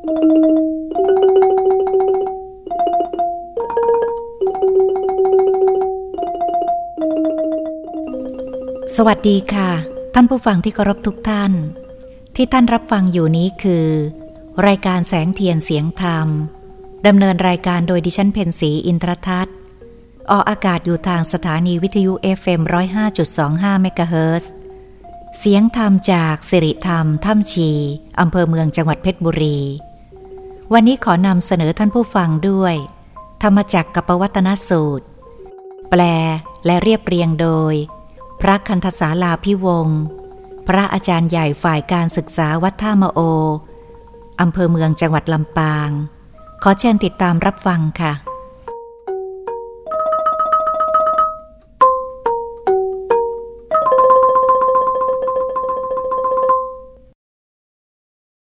สวัสดีค่ะ ท่านผู้ฟังที่เคารพทุกท่าน ที่ท่านรับฟังอยู่นี้คือ รายการแสงเทียนเสียงธรรมดำเนินรายการโดยดิฉันเพนสีอินทรทัศน์ออกอากาศอยู่ทางสถานีวิทยุ FM 105.25เมกะเฮิรตเสียงธรรมจากสิริธรรมถ้ำชีอำเภอเมืองจังหวัดเพชรบุรี วันนี้ขอนำเสนอท่านผู้ฟังด้วย ธรรมจักกับปวัตนสูตร แปลและเรียบเรียงโดย พระคันธสาลาพิวงศ์พระอาจารย์ใหญ่ฝ่ายการศึกษาวัดท่ามโออำเภอเมืองจังหวัดลำปาง ขอเชิญติดตามรับฟังค่ะ